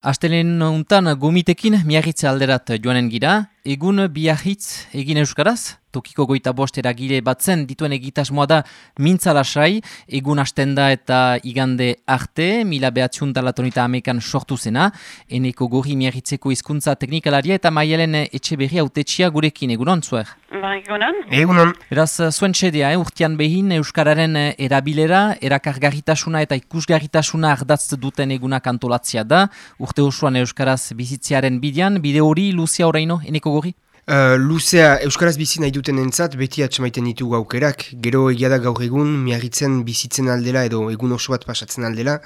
Astelen untan gomitekin miagitze alderat joanen gira, egun biahitz egin euskaraz, tokiko goita bostera gile batzen dituen egitasmoa da mintzalasai, egun astenda eta igande arte, mila behatziun talatonita amekan sortu zena, eneko gori miagitzeko hizkuntza teknikalaria eta maialen etxe berri autetxia gurekin, egunon zuer? Ba, egunon. Egunon. Eraz, zuen txedea, eh, urtean behin euskararen erabilera, erakargarritasuna eta ikusgarritasuna ardatz duten egunak antolatzia da, urte osoan euskaraz bizitzearen bidean, bide hori luzia oraino, eneko favori Uh, luzea Euskaraz bizi nahi duten entzat, beti atxamaiten ditugu aukerak. Gero egia da gaur egun, miarritzen bizitzen aldela edo egun oso bat pasatzen aldela,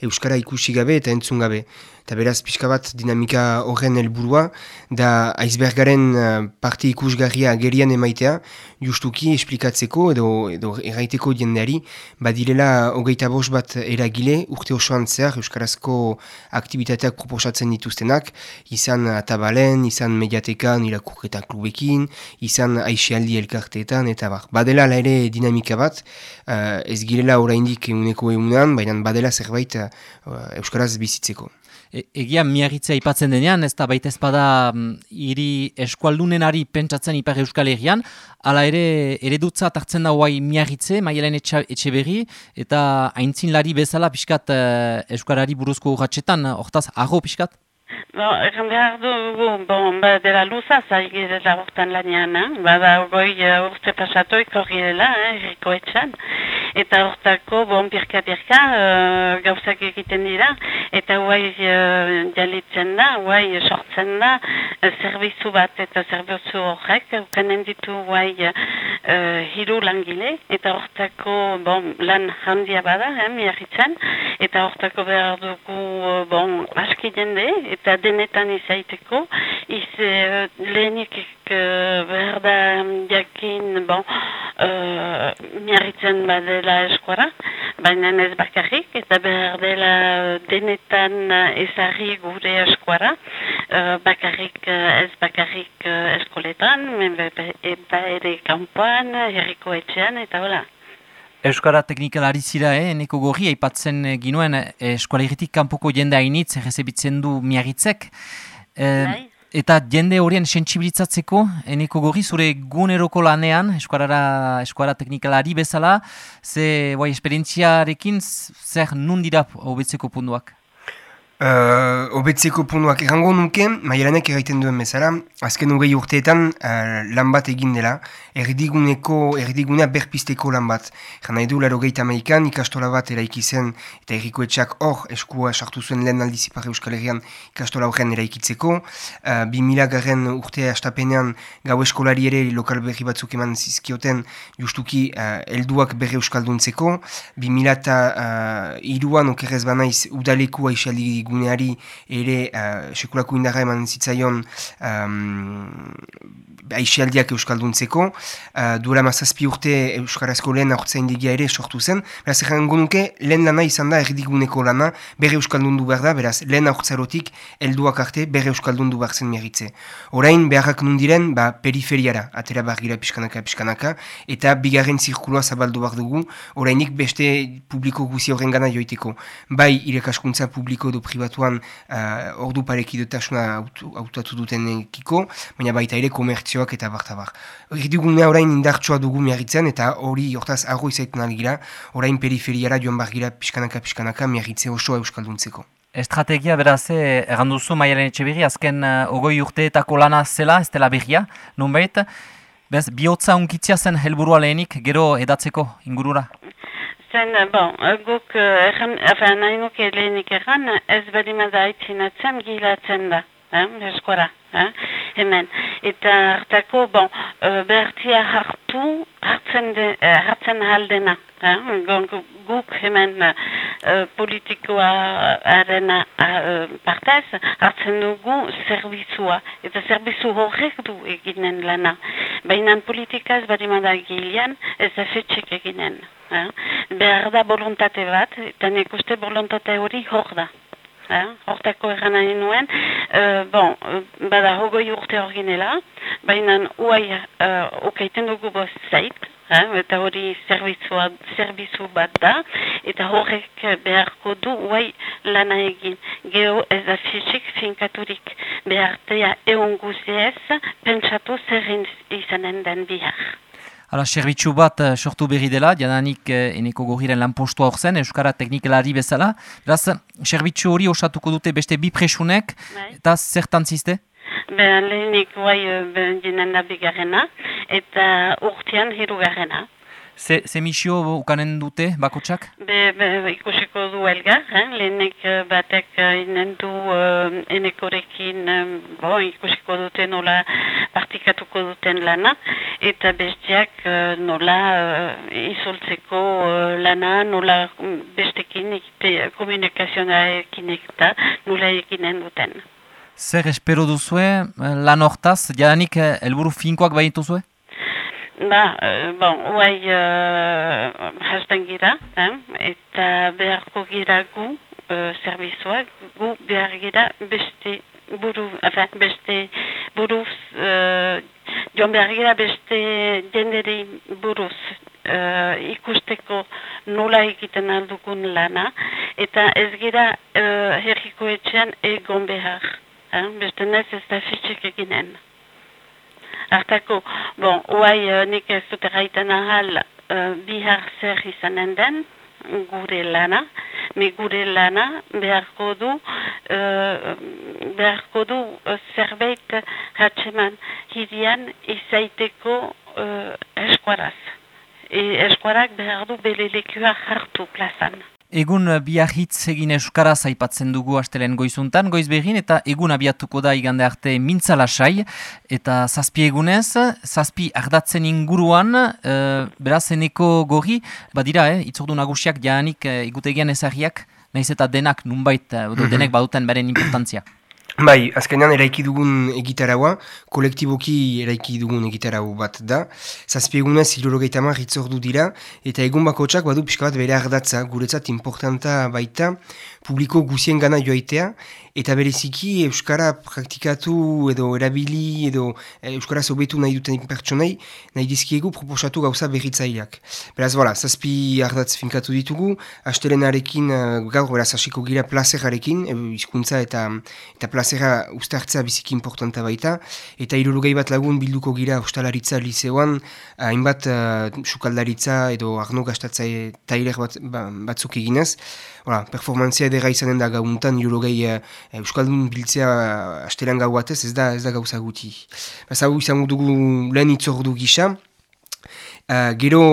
Euskara ikusi gabe eta entzun gabe. Eta beraz, pixka bat dinamika horren helburua, da aizbergaren uh, parte ikusgarria gerian emaitea, justuki esplikatzeko edo, edo erraiteko jendeari, badirela hogeita bos bat eragile, urte osoan zehar Euskarazko aktivitateak proposatzen dituztenak, izan atabalen, izan mediatekan, irakurketan klubekin, izan aixialdi elkarteetan, eta bar. Badela ere dinamika bat, uh, ez girela oraindik eguneko egunan, baina badela zerbait uh, Euskaraz bizitzeko. E, egia miagitzea ipatzen denean, ez da baita ezpada mm, hiri eskualdunenari pentsatzen ipar euskal herrian, ala ere eredutza hartzen da guai miagitze, maialen etxe, etxe berri, eta haintzinlari bezala pixkat uh, e, eskualari buruzko urratxetan, hortaz, aho pixkat? Bo, egan behar dugu, bon, ba, dela luza, zai girela hortan lanian, eh? bada goi uh, urte pasatoik hori dela, eh, erriko etxan eta hortako bon birka-birka uh, gauzak egiten dira, eta guai uh, jalitzen da, guai sortzen da, uh, zerbizu bat eta zerbizu horrek, ukanen ditu guai uh, hiru langile, eta hortako bon, lan handia bada, eh, miarritzen, eta hortako behar dugu bon, aski jende, eta denetan izaiteko, iz uh, lehenik uh, behar da jakin, bon, uh, miarritzen bade dela eskuara, baina ez bakarrik, eta behar dela denetan ezari gure eskuara, uh, bakarrik ez bakarrik uh, eskoletan, eta ere kampuan, herriko etxean, eta hola. Euskara teknikalari zira, eh? neko gorri, aipatzen ginuen eskualeritik kanpoko jende hainitz, errezebitzen du miagitzek. Eh, Eta jende horien sentsibilitzatzeko, eneko gorri, zure guneroko lanean, eskuarara, eskuara teknikalari bezala, ze, bai, esperientziarekin, zer nundira hobetzeko punduak? Uh, obetzeko punuak errango nuke, maialanek erraiten duen bezala, azken hogei urteetan uh, lan bat egin dela, erdiguneko, erdigunea berpisteko lan bat. Jana edu laro gehieta ikastola bat eraiki zen, eta erriko hor eskua sartu zuen lehen aldizipare euskal herrian ikastola horren eraikitzeko. Uh, bi mila garren urtea astapenean gau eskolari ere lokal berri batzuk eman zizkioten justuki uh, elduak berri euskalduntzeko. Bi mila eta uh, iruan okerrez banaiz udaleku aixaldi guneari ere uh, sekulako indarra eman zitzaion um, aixialdiak euskalduntzeko. Uh, Duela mazazpi urte euskarazko lehen aurtzain digia ere sortu zen. Beraz, errango nuke, lehen lana izan da erdiguneko lana, bere euskaldundu behar da, beraz, lehen aurtzarotik helduak arte bere euskaldundu behar zen miarritze. Orain, beharrak nundiren, ba, periferiara, atera behar gira pixkanaka, pixkanaka, eta bigarren zirkuloa zabaldu behar dugu, orainik beste publiko guzi horren gana joiteko. Bai, irekaskuntza publiko edo pribatuan uh, ordu parekidotasuna autatu duten ekiko, baina baita ere komertzioak eta bartabar. Erdigunea orain indartsua dugu miarritzen eta hori hortaz argo izaiten algira, orain periferiara joan bargira pixkanaka-pixkanaka miarritze osoa euskalduntzeko. Estrategia beraz, erranduzu maialen etxe berri, azken uh, ogoi urteetako lana zela, ez dela berria, nunbait, bez, bihotza unkitzia zen helburua lehenik, gero edatzeko ingurura? Zen, bon, guk, erran, nahi nuke lehenik erran, ez badimada aitzinatzen gilatzen da, eh, eskora, eh, hemen. Eta hartako, bon, behartia hartu, hartzen, de, hartzen haldena, eh, guk hemen politikoa arena partez, hartzen dugu zerbizua, eta zerbizu horrek du eginen lana. Baina politika ez badimada gilean, ez da fetxek eginen. Eh? Behar da voluntate bat, eta nik uste voluntate hori hor da. Eh? Hortako eran nahi nuen, uh, bon, bada hogoi urte hor ginela, baina uai uh, okaiten dugu boz zait, eh, eta hori zerbizu bat da, eta horrek beharko du uai lana egin. Geo ez da fisik finkaturik behartea egon guziez, pentsatu zerrin izanen den bihar. Hala, serbitzu bat uh, sortu berri dela, jadanik uh, eneko gogiren lanpostua hor zen, Euskara teknikalari bezala. Beraz, serbitzu hori osatuko dute beste bi presunek, bai. eta zertan zizte? Be, lehenik guai uh, jinen da bigarrena, eta urtean hirugarrena. Ze, ze misio ukanen dute bakotsak? Be, be, ikusiko du elgar, eh? lehenek eh, batek eh, inen du uh, enekorekin bo, ikusiko dute nola partikatuko duten lana, eta bestiak uh, nola uh, izoltzeko uh, lana, nola mm, bestekin komunikazionarekin eta nola eginen duten. Zer espero duzue lan hortaz, jadanik helburu finkoak bainitu zuen? Ba, uh, bon, uai uh, hasten gira, eh? eta beharko gira gu uh, servizua, gu behar gira beste buru, enfin, beste buruz, uh, joan behar gira beste jenderi buruz uh, ikusteko nola egiten aldukun lana, eta ez gira uh, herriko etxean egon behar, eh? beste nez ez da fitxek eginen. Artako, bon, oai uh, nik ez dut erraiten ahal uh, bihar zer izanen den, gure lana, me gure lana beharko du, uh, beharko du uh, zerbait hatxeman hirian izaiteko uh, eskuaraz. E, eskuarak behar du bele lekua hartu plazan. Egun biarritz egin euskaraz aipatzen dugu astelen goizuntan, goiz begin, eta egun abiatuko da igande arte mintzalasai, eta zazpi egunez, zazpi ardatzen inguruan, e, beraz eneko gorri, badira, eh, itzordu nagusiak jaanik e, igutegian ezagiak, nahiz eta denak nunbait, e, mm denek baduten beren importantzia. Bai, azkenean eraiki dugun egitaraua, kolektiboki eraiki dugun egitarau bat da. Zazpiegunez, hilorogeita mar du dira, eta egun bako badu pixka bat bere ardatza, guretzat importanta baita, publiko guzien gana joaitea, eta bereziki Euskara praktikatu edo erabili edo eh, Euskara zobetu nahi duten pertsonei, nahi dizkiegu proposatu gauza berritzaileak. Beraz, voilà, zazpi ardatz finkatu ditugu, astelenarekin uh, gaur beraz hasiko gira plazerarekin, hizkuntza eta, eta plazera ustartzea biziki importanta baita, eta irurugei bat lagun bilduko gira ostalaritza liseoan, hainbat uh, sukaldaritza edo arno gastatza tailer bat, ba, batzuk eginez, Voilà, performantzia edera izanen da gauntan, irurogei uh, Euskaldun biltzea uh, astelan gau batez, ez da, ez da gauza guti. Baz hau izango dugu lehen itzordu gisa. Uh, gero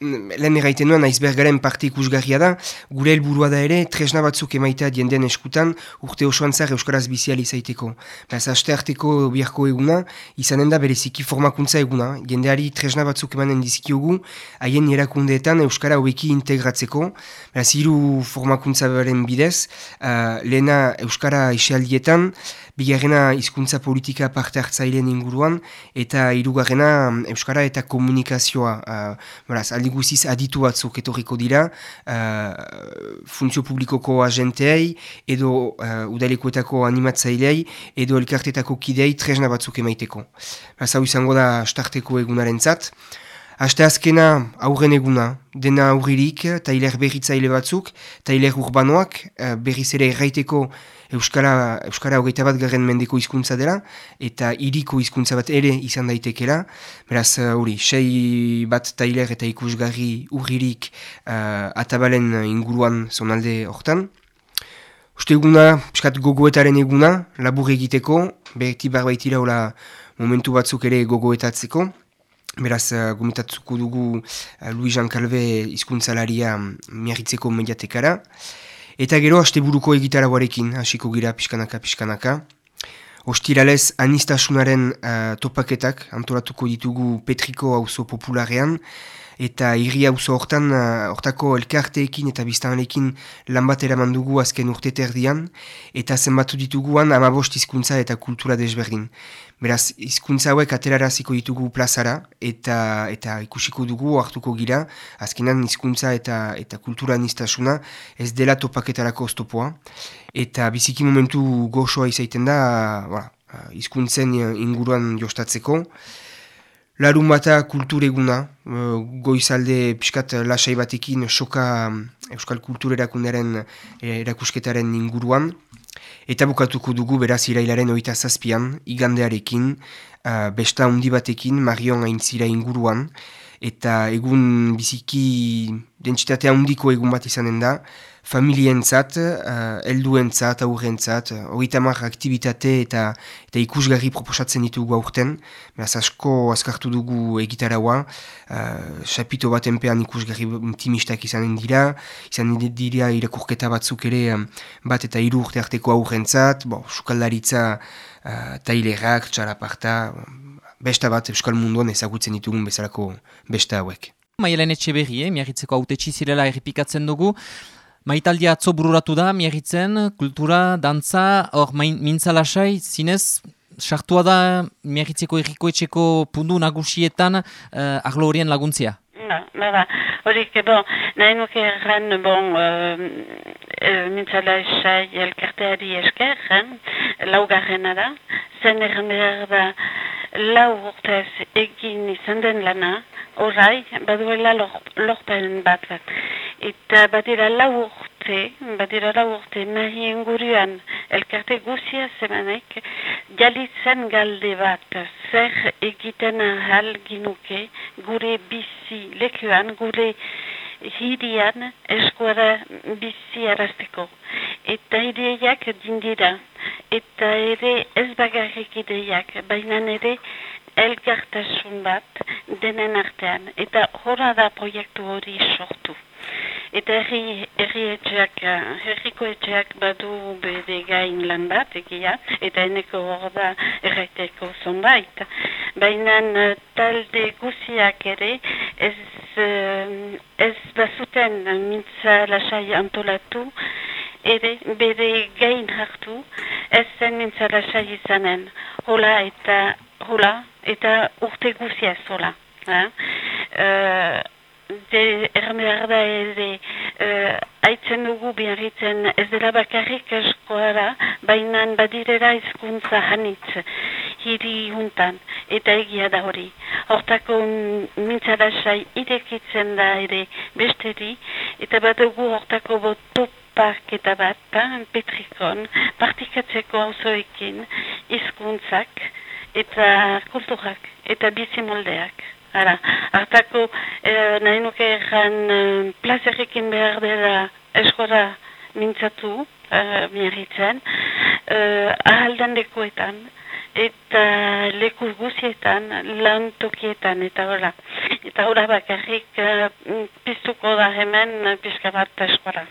lehen erraiten nuen, aizbergaren parte ikusgarria da, gure helburua da ere, tresna batzuk emaitea dienden eskutan, urte osoan zer Euskaraz bizial izaiteko. Beraz, aste arteko biharko eguna, izanen da bereziki formakuntza eguna, jendeari tresna batzuk emanen dizkiogu, haien erakundeetan Euskara hobeki integratzeko, beraz, hiru formakuntza beren bidez, uh, lehena Euskara isealdietan, bigarrena hizkuntza politika parte hartzaileen inguruan, eta hirugarrena Euskara eta komunikazioa. Uh, beraz, aldi guziz aditu batzuk etorriko dira, uh, funtzio publikoko agenteei, edo uh, udalekoetako animatzailei, edo elkartetako kidei tresna batzuk emaiteko. Beraz, hau izango da starteko egunaren zat. Aste azkena aurren eguna, dena aurririk, tailer berritzaile batzuk, tailer urbanoak, berriz ere erraiteko Euskara, Euskara hogeita bat garen mendeko hizkuntza dela, eta iriko hizkuntza bat ere izan daitekela. Beraz, uh, hori, sei bat tailer eta ikusgarri urririk uh, atabalen inguruan zonalde hortan. Uste eguna, piskat gogoetaren eguna, labur egiteko, beheti barbaitira hola momentu batzuk ere gogoetatzeko. Beraz, uh, gomitatzuko dugu uh, Louis Jean Calve izkuntzalaria miarritzeko mediatekara. Eta gero, haste buruko egitaragoarekin, hasiko gira pixkanaka, pixkanaka. Ostiralez, anistasunaren uh, topaketak, antolatuko ditugu Petriko auzo popularean, eta irri auzo hortan, uh, hortako elkarteekin eta biztanalekin lan bat eraman dugu azken urte terdian, eta zenbatu dituguan amabost izkuntza eta kultura desberdin. Beraz, hizkuntza hauek ateraraziko ditugu plazara eta eta ikusiko dugu hartuko gira, azkenan hizkuntza eta eta kultura nistasuna ez dela topaketarako oztopoa. Eta biziki momentu goxoa izaiten da, voilà, hizkuntzen inguruan jostatzeko. Larun bata kultureguna, uh, goizalde pixkat lasai batekin soka Euskal Kulturerakundaren erakusketaren inguruan. Eta bukatuko dugu beraz irailaren oita zazpian, igandearekin, uh, besta hundi batekin, marion aintzira inguruan, eta egun biziki dentsitatea hundiko egun bat izanen da, familientzat, uh, elduentzat, aurrentzat, hori tamar aktivitate eta, eta ikusgarri proposatzen ditugu aurten, beraz asko askartu dugu egitaraua, uh, sapito bat enpean ikusgarri intimistak izanen dira, izan dira irakurketa batzuk ere bat eta hiru urte arteko aurrentzat, bo, sukaldaritza uh, tailerak, txalaparta, besta bat Euskal Munduan ezagutzen ditugun bezalako besta hauek. Maialen etxe berri, eh? miagitzeko haute txizirela erripikatzen dugu. Maitaldia atzo bururatu da, miagitzen, kultura, dantza, hor mintzalasai, zinez, sartua da miagitzeko erriko etxeko pundu nagusietan uh, arlo horien laguntzia? Ba, ba, ba. Horik, bon, nahi nuke erran, bon, uh, uh, mintzalasai elkarteari esker, eh? laugarrena da, zen erran behar da, lau urtez egin izan den lana, orai, baduela lorpen bat bat. Eta badira lau urte, badira lau urte nahi inguruan elkarte guzia zemanek, jalitzen galde bat, zer egiten ahal ginuke, gure bizi lekuan, gure hirian eskuara bizi arasteko. Eta ideiak dindira eta ere ez bagarrik ideiak, baina ere elgartasun bat denen artean. Eta horra da proiektu hori sortu. Eta herri, herri etxeak, herriko etxeak badu bede gain lan bat egia, eta eneko hor da erraiteko zonbait. Baina talde guziak ere ez, ez bazuten mintza lasai antolatu, ere bere gain hartu, ez zen mintzara sai izanen, hola eta hola eta urte guzia hola. Eh? Uh, de ermehar da ere uh, aitzen dugu biarritzen ez dela bakarrik eskoara, baina badirera izkuntza hanitz hiri juntan, eta egia da hori. Hortako mintzara sai idekitzen da ere besteri, eta badugu hortako botop parketa bat, petrikon, partikatzeko hauzoekin, izkuntzak, eta kulturak, eta bizimoldeak. Ara, hartako, eh, nahi nuke egan eh, plazerrekin behar dela eskora mintzatu, eh, miarritzen, eh, ahaldan dekuetan, eta leku guzietan, lan tokietan, eta hola. Eta hola bakarrik, eh, piztuko da hemen, pizka bat eskora.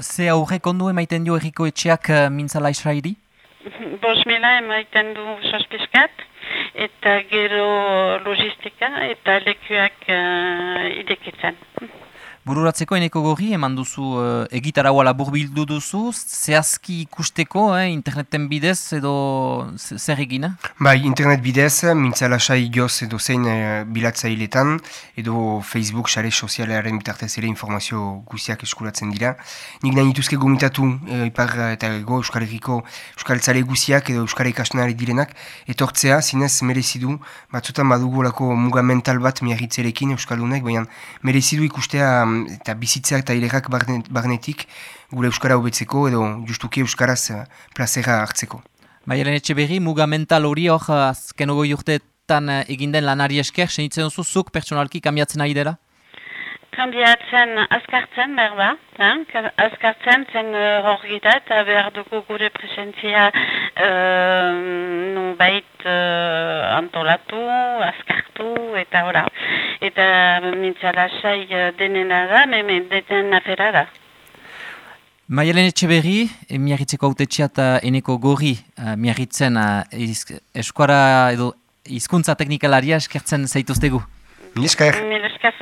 Ze aurre kondu emaiten du erriko etxeak uh, mintzala israiri? Bos mila emaiten du sospizkat, eta gero logistika eta lekuak uh, idekitzen. Bururatzeko eneko gorri, eman duzu uh, egitaraua labur bildu duzu, zehazki ikusteko, eh, interneten bidez edo zer egina? Bai, internet bidez, mintzala sai joz edo zein uh, bilatzailetan, edo Facebook, sare sozialaren bitartez ere informazio guziak eskuratzen dira. Nik nahi dituzke gomitatu, uh, ipar eta ego Euskal Herriko Euskal Tzale guziak edo Euskal Ikastonari direnak, etortzea, zinez merezidu, batzutan badugu lako muga mental bat miarritzerekin Euskaldunek, baina merezidu ikustea eta bizitzak eta ilegak barnetik gure Euskara hobetzeko edo justuki Euskaraz uh, plazera hartzeko. Baiaren etxe berri, muga mental hori hor azken ogoi urteetan uh, eginden lanari esker, senitzen duzu zuk pertsonalki kambiatzen ari dela? Kambiatzen azkartzen behar da, eh? azkartzen zen uh, hor gita eta behar dugu gure presentzia uh, nun bait uh, antolatu, azkartu eta ora eta mintzala sai eh, denena da, meme deten afera da. Maialen etxe berri, e, miarritzeko autetxea eta eneko gorri uh, miarritzen uh, eskuara edo hizkuntza teknikalaria eskertzen zaituztegu. Milesker. Milesker